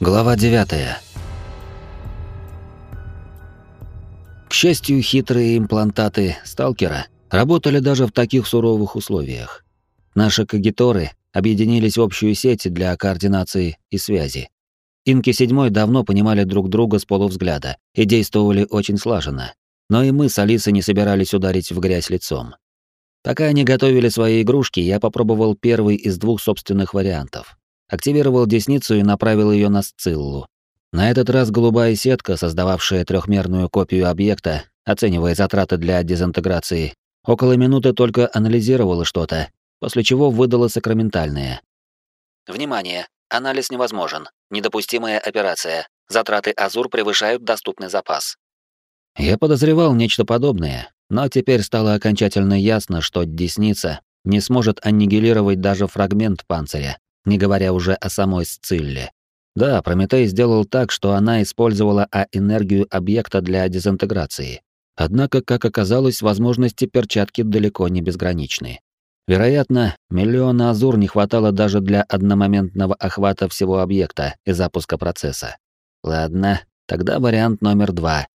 Глава 9. К счастью, хитрые имплантаты сталкера работали даже в таких суровых условиях. Наши кагиторы объединились в общую сеть для координации и связи. Инки седьмой давно понимали друг друга с полувзгляда и действовали очень слаженно. Но и мы с Алисой не собирались ударить в грязь лицом. Пока они готовили свои игрушки, я попробовал первый из двух собственных вариантов активировал десницу и направил ее на Сциллу. На этот раз голубая сетка, создававшая трехмерную копию объекта, оценивая затраты для дезинтеграции, около минуты только анализировала что-то, после чего выдала сакраментальное. Внимание! Анализ невозможен. Недопустимая операция. Затраты Азур превышают доступный запас. Я подозревал нечто подобное, но теперь стало окончательно ясно, что десница не сможет аннигилировать даже фрагмент панциря, не говоря уже о самой Сцилле. Да, Прометей сделал так, что она использовала А-энергию объекта для дезинтеграции. Однако, как оказалось, возможности перчатки далеко не безграничны. Вероятно, миллиона азур не хватало даже для одномоментного охвата всего объекта и запуска процесса. Ладно, тогда вариант номер два.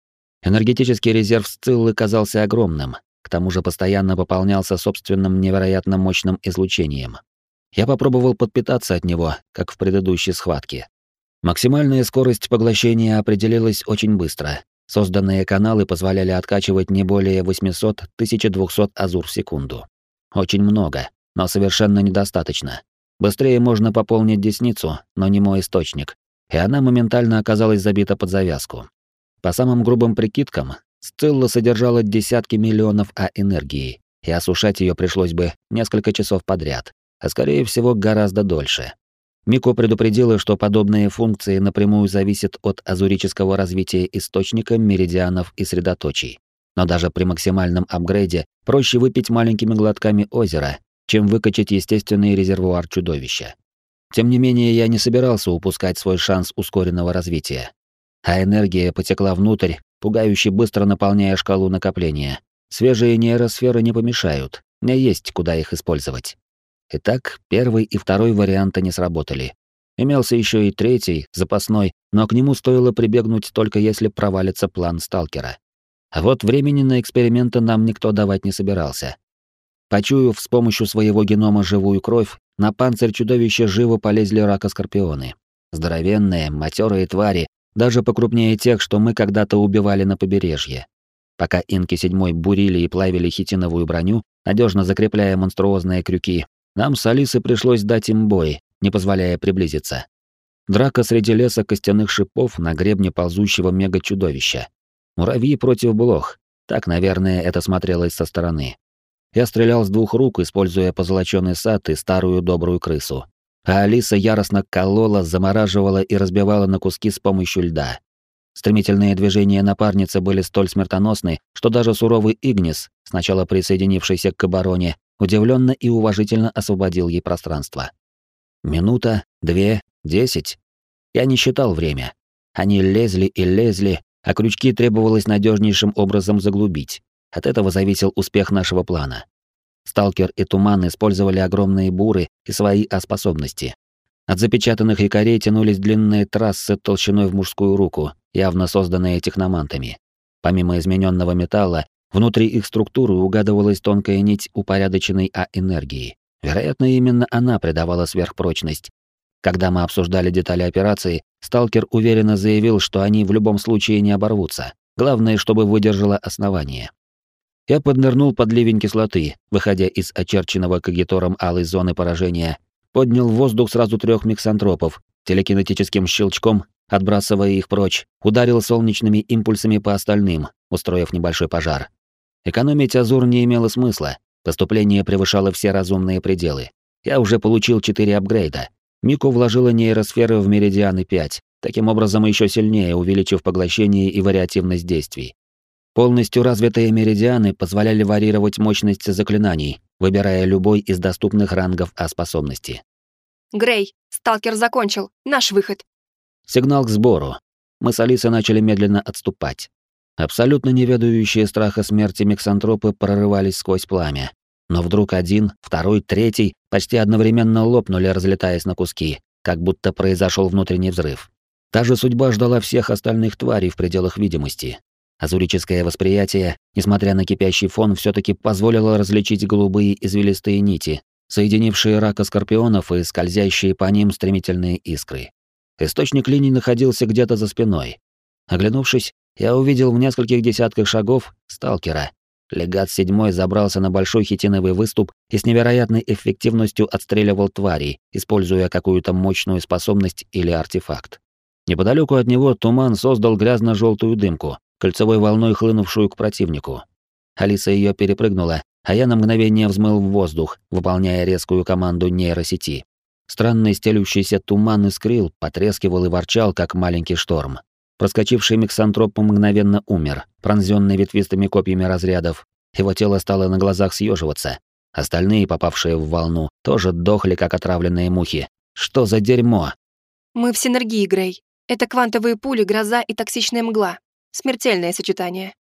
Энергетический резерв Сциллы казался огромным, к тому же постоянно пополнялся собственным невероятно мощным излучением. Я попробовал подпитаться от него, как в предыдущей схватке. Максимальная скорость поглощения определилась очень быстро. Созданные каналы позволяли откачивать не более 800-1200 азур в секунду. Очень много, но совершенно недостаточно. Быстрее можно пополнить десницу, но не мой источник, и она моментально оказалась забита под завязку. По самым грубым прикидкам, Сцилла содержала десятки миллионов А энергии, и осушать ее пришлось бы несколько часов подряд а скорее всего гораздо дольше. Мико предупредила, что подобные функции напрямую зависят от азурического развития источника, меридианов и средоточий. Но даже при максимальном апгрейде проще выпить маленькими глотками озера, чем выкачать естественный резервуар чудовища. Тем не менее, я не собирался упускать свой шанс ускоренного развития. А энергия потекла внутрь, пугающе быстро наполняя шкалу накопления. Свежие нейросферы не помешают, мне есть куда их использовать. Итак, первый и второй варианты не сработали. Имелся еще и третий, запасной, но к нему стоило прибегнуть только если провалится план сталкера. А вот времени на эксперименты нам никто давать не собирался. Почуяв с помощью своего генома живую кровь, на панцирь чудовища живо полезли рака-скорпионы. Здоровенные, матерые твари, даже покрупнее тех, что мы когда-то убивали на побережье. Пока инки седьмой бурили и плавили хитиновую броню, надежно закрепляя монструозные крюки, нам с Алисой пришлось дать им бой, не позволяя приблизиться. Драка среди леса костяных шипов на гребне ползущего мега-чудовища. Муравьи против блох. Так, наверное, это смотрелось со стороны. Я стрелял с двух рук, используя позолоченный сад и старую добрую крысу. А Алиса яростно колола, замораживала и разбивала на куски с помощью льда. Стремительные движения напарницы были столь смертоносны, что даже суровый Игнис, сначала присоединившийся к обороне, удивленно и уважительно освободил ей пространство. Минута, две, десять. Я не считал время. Они лезли и лезли, а крючки требовалось надежнейшим образом заглубить. От этого зависел успех нашего плана. Сталкер и Туман использовали огромные буры и свои А-способности. От запечатанных якорей тянулись длинные трассы толщиной в мужскую руку, явно созданные техномантами. Помимо измененного металла, Внутри их структуры угадывалась тонкая нить упорядоченной А-энергии. Вероятно, именно она придавала сверхпрочность. Когда мы обсуждали детали операции, сталкер уверенно заявил, что они в любом случае не оборвутся. Главное, чтобы выдержало основание. Я поднырнул под ливень кислоты, выходя из очерченного кагитором алой зоны поражения, поднял в воздух сразу трех миксантропов, телекинетическим щелчком, отбрасывая их прочь, ударил солнечными импульсами по остальным, устроив небольшой пожар. Экономить Азур не имело смысла, поступление превышало все разумные пределы. Я уже получил четыре апгрейда. Мику вложила нейросферы в Меридианы 5, таким образом еще сильнее увеличив поглощение и вариативность действий. Полностью развитые меридианы позволяли варьировать мощность заклинаний, выбирая любой из доступных рангов А-способности. «Грей, сталкер закончил. Наш выход». Сигнал к сбору. Мы с Алисой начали медленно отступать. Абсолютно не ведающие страха смерти миксантропы прорывались сквозь пламя. Но вдруг один, второй, третий почти одновременно лопнули, разлетаясь на куски, как будто произошел внутренний взрыв. Та же судьба ждала всех остальных тварей в пределах видимости. Азурическое восприятие, несмотря на кипящий фон, все таки позволило различить голубые извилистые нити, соединившие рака скорпионов и скользящие по ним стремительные искры. Источник линий находился где-то за спиной. Оглянувшись, я увидел в нескольких десятках шагов сталкера. Легат седьмой забрался на большой хитиновый выступ и с невероятной эффективностью отстреливал тварей, используя какую-то мощную способность или артефакт. Неподалеку от него туман создал грязно-желтую дымку, кольцевой волной хлынувшую к противнику. Алиса ее перепрыгнула, а я на мгновение взмыл в воздух, выполняя резкую команду нейросети. Странный стелющийся туман искрил, потрескивал и ворчал, как маленький шторм. Проскочивший миксантроп мгновенно умер, пронзенный ветвистыми копьями разрядов. Его тело стало на глазах съеживаться. Остальные, попавшие в волну, тоже дохли, как отравленные мухи. Что за дерьмо? Мы в синергии, Грей. Это квантовые пули, гроза и токсичная мгла. Смертельное сочетание.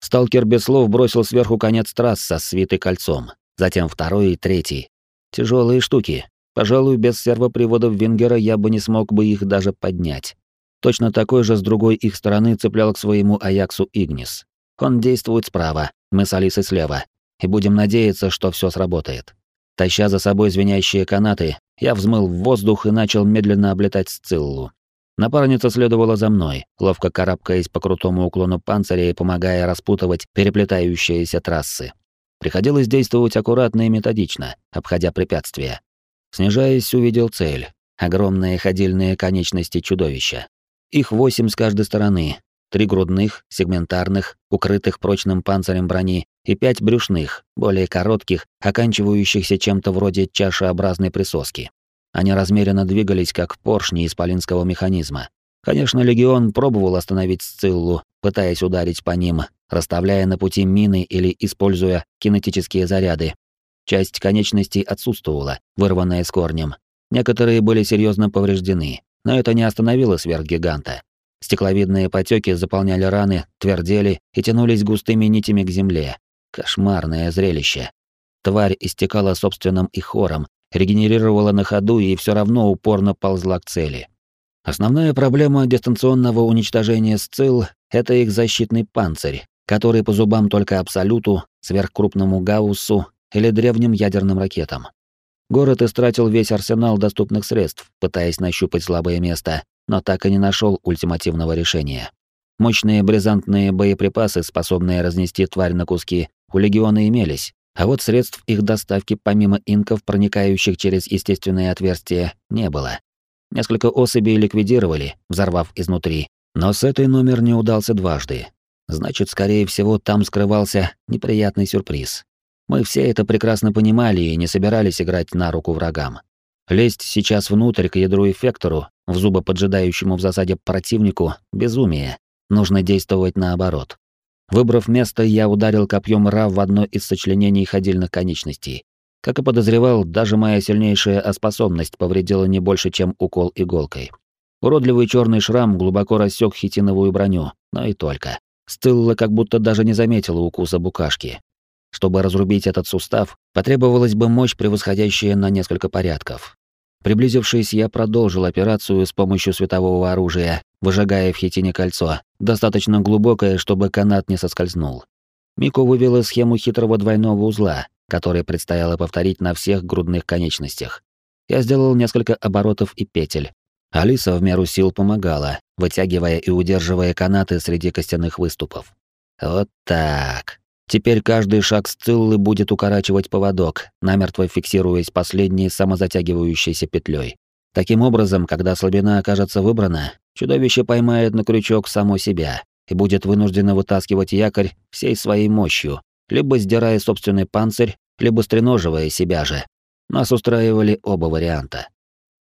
Сталкер без слов бросил сверху конец трасс со свитой кольцом, затем второй и третий. Тяжелые штуки. Пожалуй, без сервоприводов Вингера я бы не смог бы их даже поднять. Точно такой же с другой их стороны цеплял к своему Аяксу Игнис. Он действует справа, мы с Алисой слева. И будем надеяться, что все сработает. Таща за собой звенящие канаты, я взмыл в воздух и начал медленно облетать Сциллу. Напарница следовала за мной, ловко карабкаясь по крутому уклону панциря и помогая распутывать переплетающиеся трассы. Приходилось действовать аккуратно и методично, обходя препятствия. Снижаясь, увидел цель — огромные ходильные конечности чудовища. Их восемь с каждой стороны, три грудных, сегментарных, укрытых прочным панцирем брони, и пять брюшных, более коротких, оканчивающихся чем-то вроде чашеобразной присоски. Они размеренно двигались, как поршни исполинского механизма. Конечно, легион пробовал остановить Сциллу, пытаясь ударить по ним, расставляя на пути мины или используя кинетические заряды. Часть конечностей отсутствовала, вырванная с корнем. Некоторые были серьезно повреждены, но это не остановило сверхгиганта. Стекловидные потеки заполняли раны, твердели и тянулись густыми нитями к земле. Кошмарное зрелище. Тварь истекала собственным и хором, регенерировала на ходу и все равно упорно ползла к цели. Основная проблема дистанционного уничтожения сцил — это их защитный панцирь, который по зубам только Абсолюту, сверхкрупному Гауссу или древним ядерным ракетам. Город истратил весь арсенал доступных средств, пытаясь нащупать слабое место, но так и не нашел ультимативного решения. Мощные брезантные боеприпасы, способные разнести тварь на куски, у легиона имелись, а вот средств их доставки помимо инков, проникающих через естественные отверстия, не было. Несколько особей ликвидировали, взорвав изнутри, но с этой номер не удался дважды. Значит, скорее всего, там скрывался неприятный сюрприз. Мы все это прекрасно понимали и не собирались играть на руку врагам. Лезть сейчас внутрь к ядру эффектору, в зубы поджидающему в засаде противнику — безумие. Нужно действовать наоборот. Выбрав место, я ударил копьем Ра в одно из сочленений ходильных конечностей. Как и подозревал, даже моя сильнейшая способность повредила не больше, чем укол иголкой. Уродливый черный шрам глубоко рассек хитиновую броню, но и только. Стылла как будто даже не заметила укуса букашки. Чтобы разрубить этот сустав, потребовалась бы мощь, превосходящая на несколько порядков. Приблизившись, я продолжил операцию с помощью светового оружия, выжигая в хитине кольцо, достаточно глубокое, чтобы канат не соскользнул. Мико вывела схему хитрого двойного узла, который предстояло повторить на всех грудных конечностях. Я сделал несколько оборотов и петель. Алиса в меру сил помогала, вытягивая и удерживая канаты среди костяных выступов. Вот так. Теперь каждый шаг Сциллы будет укорачивать поводок, намертво фиксируясь последней самозатягивающейся петлей. Таким образом, когда слабина окажется выбрана, чудовище поймает на крючок само себя и будет вынуждено вытаскивать якорь всей своей мощью, либо сдирая собственный панцирь, либо стреноживая себя же. Нас устраивали оба варианта.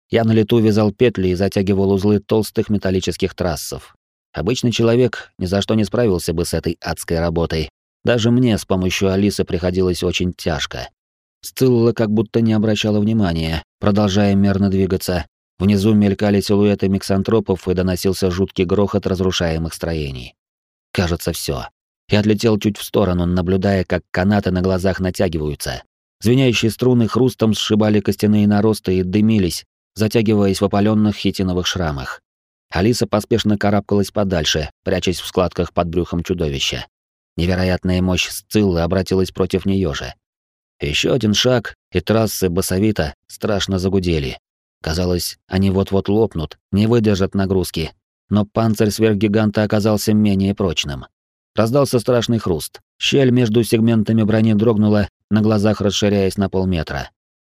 Я на лету вязал петли и затягивал узлы толстых металлических трассов. Обычный человек ни за что не справился бы с этой адской работой, даже мне с помощью Алисы приходилось очень тяжко. Сцилла как будто не обращала внимания, продолжая мерно двигаться. Внизу мелькали силуэты миксантропов и доносился жуткий грохот разрушаемых строений. Кажется, все. Я отлетел чуть в сторону, наблюдая, как канаты на глазах натягиваются. Звенящие струны хрустом сшибали костяные наросты и дымились, затягиваясь в опаленных хитиновых шрамах. Алиса поспешно карабкалась подальше, прячась в складках под брюхом чудовища. Невероятная мощь Сциллы обратилась против нее же. Еще один шаг, и трассы басовита страшно загудели. Казалось, они вот-вот лопнут, не выдержат нагрузки. Но панцирь сверхгиганта оказался менее прочным. Раздался страшный хруст. Щель между сегментами брони дрогнула, на глазах расширяясь на полметра.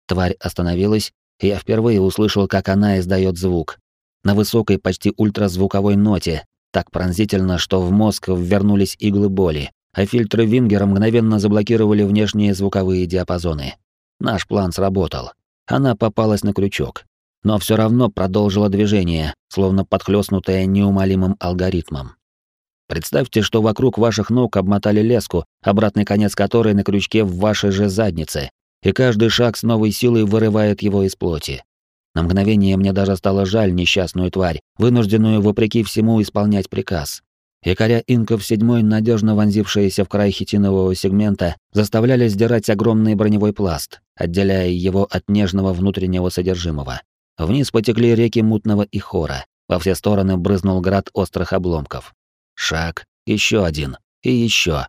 Тварь остановилась, и я впервые услышал, как она издает звук. На высокой, почти ультразвуковой ноте, так пронзительно, что в мозг ввернулись иглы боли, а фильтры Вингера мгновенно заблокировали внешние звуковые диапазоны. Наш план сработал. Она попалась на крючок, но все равно продолжила движение, словно подхлёстнутая неумолимым алгоритмом. Представьте, что вокруг ваших ног обмотали леску, обратный конец которой на крючке в вашей же заднице, и каждый шаг с новой силой вырывает его из плоти. На мгновение мне даже стало жаль несчастную тварь, вынужденную вопреки всему исполнять приказ. Якоря инков седьмой, надежно вонзившиеся в край хитинового сегмента, заставляли сдирать огромный броневой пласт, отделяя его от нежного внутреннего содержимого. Вниз потекли реки мутного и хора. Во все стороны брызнул град острых обломков. Шаг, еще один, и еще.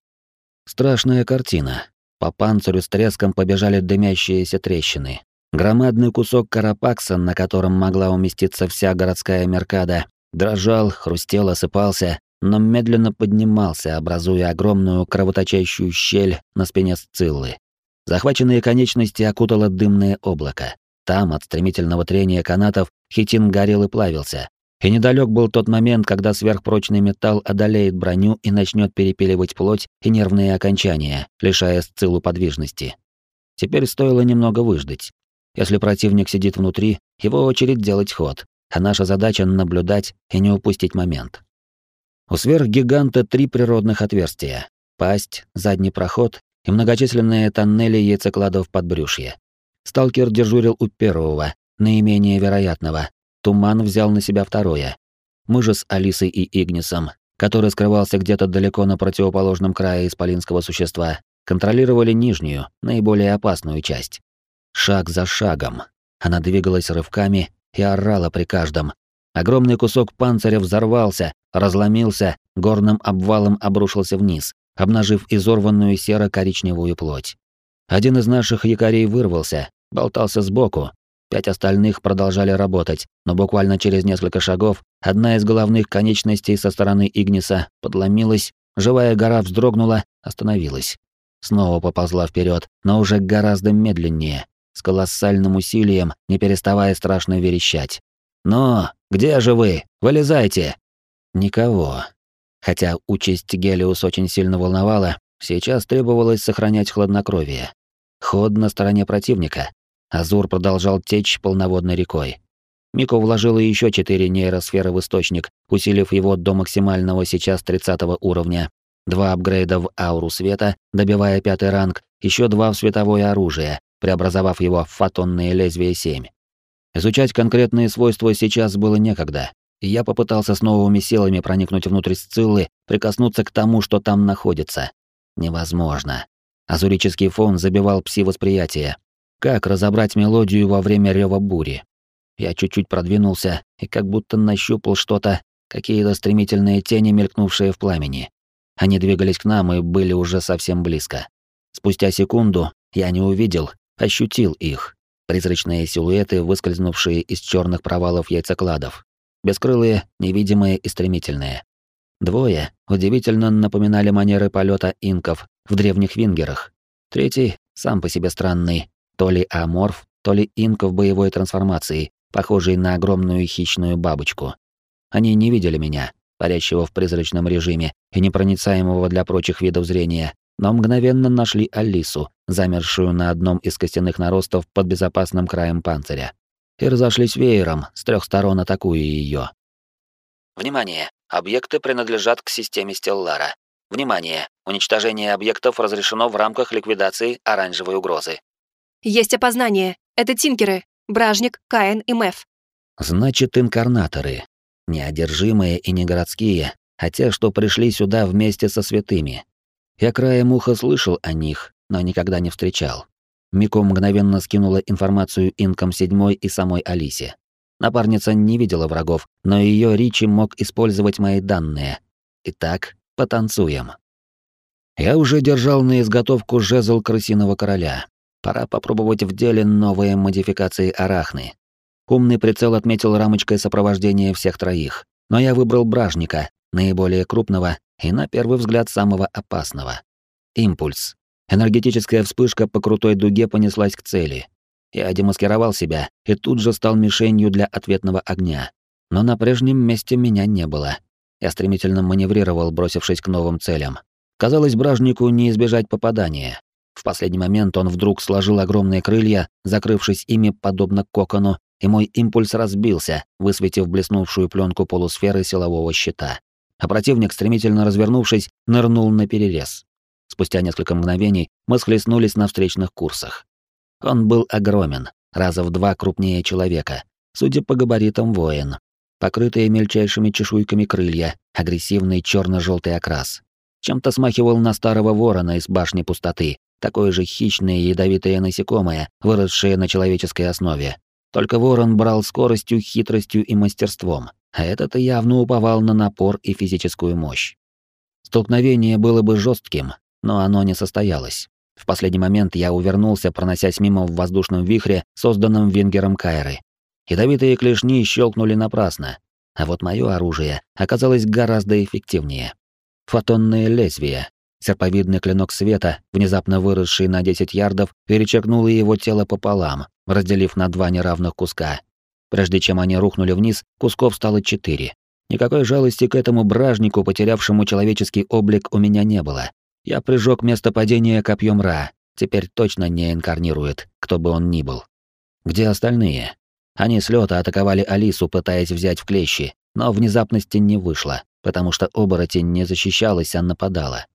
Страшная картина. По панцирю с треском побежали дымящиеся трещины. Громадный кусок карапакса, на котором могла уместиться вся городская меркада, дрожал, хрустел, осыпался, но медленно поднимался, образуя огромную кровоточащую щель на спине Сциллы. Захваченные конечности окутало дымное облако. Там, от стремительного трения канатов, хитин горел и плавился. И недалек был тот момент, когда сверхпрочный металл одолеет броню и начнет перепиливать плоть и нервные окончания, лишая Сциллу подвижности. Теперь стоило немного выждать. Если противник сидит внутри, его очередь делать ход, а наша задача — наблюдать и не упустить момент. У сверхгиганта три природных отверстия — пасть, задний проход и многочисленные тоннели яйцекладов под брюшье. Сталкер дежурил у первого, наименее вероятного. Туман взял на себя второе. Мы же с Алисой и Игнисом, который скрывался где-то далеко на противоположном крае исполинского существа, контролировали нижнюю, наиболее опасную часть. Шаг за шагом. Она двигалась рывками и орала при каждом. Огромный кусок панциря взорвался, разломился, горным обвалом обрушился вниз, обнажив изорванную серо-коричневую плоть. Один из наших якорей вырвался, болтался сбоку. Пять остальных продолжали работать, но буквально через несколько шагов одна из головных конечностей со стороны Игниса подломилась, живая гора вздрогнула, остановилась. Снова поползла вперед, но уже гораздо медленнее, с колоссальным усилием, не переставая страшно верещать. «Но, где же вы? Вылезайте!» Никого. Хотя участь Гелиус очень сильно волновала, сейчас требовалось сохранять хладнокровие. Ход на стороне противника. Азур продолжал течь полноводной рекой. Мико вложила еще четыре нейросферы в источник, усилив его до максимального сейчас 30 уровня. Два апгрейда в ауру света, добивая пятый ранг, еще два в световое оружие, преобразовав его в фотонные лезвия 7. Изучать конкретные свойства сейчас было некогда, я попытался с новыми силами проникнуть внутрь Сциллы, прикоснуться к тому, что там находится. Невозможно. Азурический фон забивал пси-восприятие. Как разобрать мелодию во время рёва бури? Я чуть-чуть продвинулся и как будто нащупал что-то, какие-то стремительные тени, мелькнувшие в пламени. Они двигались к нам и были уже совсем близко. Спустя секунду я не увидел, ощутил их. Призрачные силуэты, выскользнувшие из черных провалов яйцекладов. Бескрылые, невидимые и стремительные. Двое удивительно напоминали манеры полета инков в древних вингерах. Третий, сам по себе странный, то ли аморф, то ли инков боевой трансформации, похожий на огромную хищную бабочку. Они не видели меня, парящего в призрачном режиме и непроницаемого для прочих видов зрения, но мгновенно нашли Алису, замершую на одном из костяных наростов под безопасным краем панциря и разошлись веером, с трех сторон атакуя ее. Внимание! Объекты принадлежат к системе Стеллара. Внимание! Уничтожение объектов разрешено в рамках ликвидации оранжевой угрозы. Есть опознание. Это тинкеры. Бражник, Каин и Мэф. Значит, инкарнаторы. Неодержимые и не городские, а те, что пришли сюда вместе со святыми. Я краем уха слышал о них, но никогда не встречал. Мико мгновенно скинула информацию инкам седьмой и самой Алисе. Напарница не видела врагов, но ее Ричи мог использовать мои данные. Итак, потанцуем. Я уже держал на изготовку жезл крысиного короля. Пора попробовать в деле новые модификации арахны. Умный прицел отметил рамочкой сопровождения всех троих, но я выбрал бражника, наиболее крупного и, на первый взгляд, самого опасного. Импульс. Энергетическая вспышка по крутой дуге понеслась к цели. Я демаскировал себя и тут же стал мишенью для ответного огня. Но на прежнем месте меня не было. Я стремительно маневрировал, бросившись к новым целям. Казалось, бражнику не избежать попадания. В последний момент он вдруг сложил огромные крылья, закрывшись ими подобно кокону, и мой импульс разбился, высветив блеснувшую пленку полусферы силового щита. А противник, стремительно развернувшись, нырнул на перерез. Спустя несколько мгновений мы схлестнулись на встречных курсах. Он был огромен, раза в два крупнее человека, судя по габаритам воин. Покрытые мельчайшими чешуйками крылья, агрессивный черно желтый окрас. Чем-то смахивал на старого ворона из башни пустоты, такое же хищное и ядовитое насекомое, выросшее на человеческой основе. Только ворон брал скоростью, хитростью и мастерством, а этот явно уповал на напор и физическую мощь. Столкновение было бы жестким, но оно не состоялось. В последний момент я увернулся, проносясь мимо в воздушном вихре, созданном Вингером Кайры. Ядовитые клешни щелкнули напрасно, а вот мое оружие оказалось гораздо эффективнее. Фотонное лезвие. Серповидный клинок света, внезапно выросший на 10 ярдов, перечеркнуло его тело пополам, разделив на два неравных куска. Прежде чем они рухнули вниз, кусков стало четыре. Никакой жалости к этому бражнику, потерявшему человеческий облик, у меня не было. Я прижег место падения копьем Ра. Теперь точно не инкарнирует, кто бы он ни был. Где остальные? Они с лёта атаковали Алису, пытаясь взять в клещи, но внезапности не вышло, потому что оборотень не защищалась, а нападала.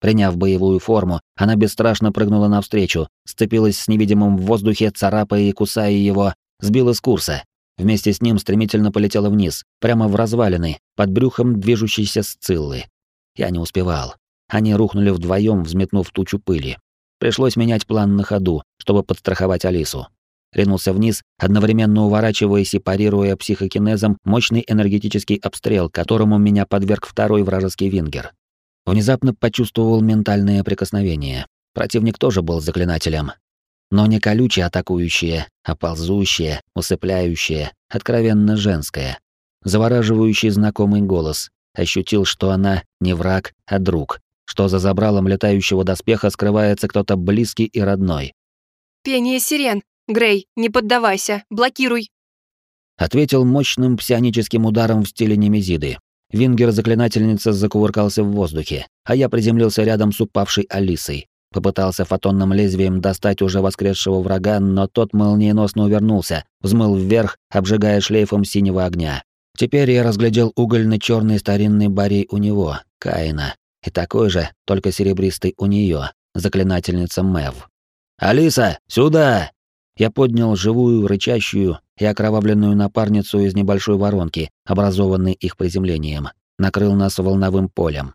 Приняв боевую форму, она бесстрашно прыгнула навстречу, сцепилась с невидимым в воздухе, царапая и кусая его, сбила с курса. Вместе с ним стремительно полетела вниз, прямо в развалины, под брюхом движущейся сциллы. Я не успевал. Они рухнули вдвоем, взметнув тучу пыли. Пришлось менять план на ходу, чтобы подстраховать Алису. Ринулся вниз, одновременно уворачиваясь и парируя психокинезом мощный энергетический обстрел, которому меня подверг второй вражеский вингер. Внезапно почувствовал ментальное прикосновение. Противник тоже был заклинателем. Но не колючее атакующее, а ползущее, усыпляющее, откровенно женское. Завораживающий знакомый голос. Ощутил, что она не враг, а друг, что за забралом летающего доспеха скрывается кто-то близкий и родной. «Пение сирен! Грей, не поддавайся! Блокируй!» Ответил мощным псионическим ударом в стиле Немезиды. Вингер-заклинательница закувыркался в воздухе, а я приземлился рядом с упавшей Алисой. Попытался фотонным лезвием достать уже воскресшего врага, но тот молниеносно увернулся, взмыл вверх, обжигая шлейфом синего огня. Теперь я разглядел угольно-черный старинный барий у него, Каина, и такой же, только серебристый у нее, заклинательница Мэв. «Алиса, сюда!» Я поднял живую, рычащую и окровавленную напарницу из небольшой воронки, образованной их приземлением, накрыл нас волновым полем.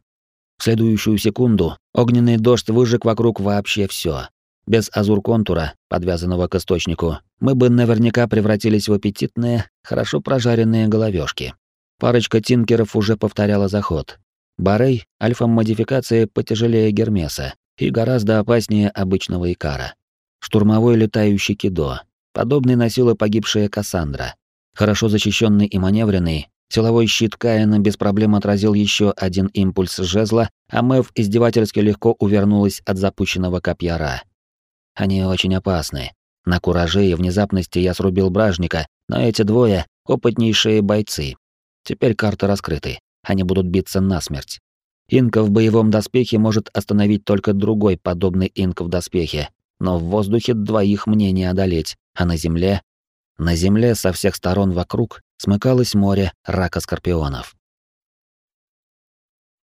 В следующую секунду огненный дождь выжег вокруг вообще все. Без азур-контура, подвязанного к источнику, мы бы наверняка превратились в аппетитные, хорошо прожаренные головешки. Парочка тинкеров уже повторяла заход, Барей — альфа-модификация потяжелее Гермеса и гораздо опаснее обычного Икара. Штурмовой летающий Кидо. Подобный носила погибшая Кассандра. Хорошо защищенный и маневренный, силовой щит Каина без проблем отразил еще один импульс жезла, а Мэв издевательски легко увернулась от запущенного копья Ра. Они очень опасны. На кураже и внезапности я срубил бражника, но эти двое — опытнейшие бойцы. Теперь карты раскрыты они будут биться насмерть. Инка в боевом доспехе может остановить только другой подобный инк в доспехе, но в воздухе двоих мне не одолеть, а на земле... На земле со всех сторон вокруг смыкалось море рака-скорпионов.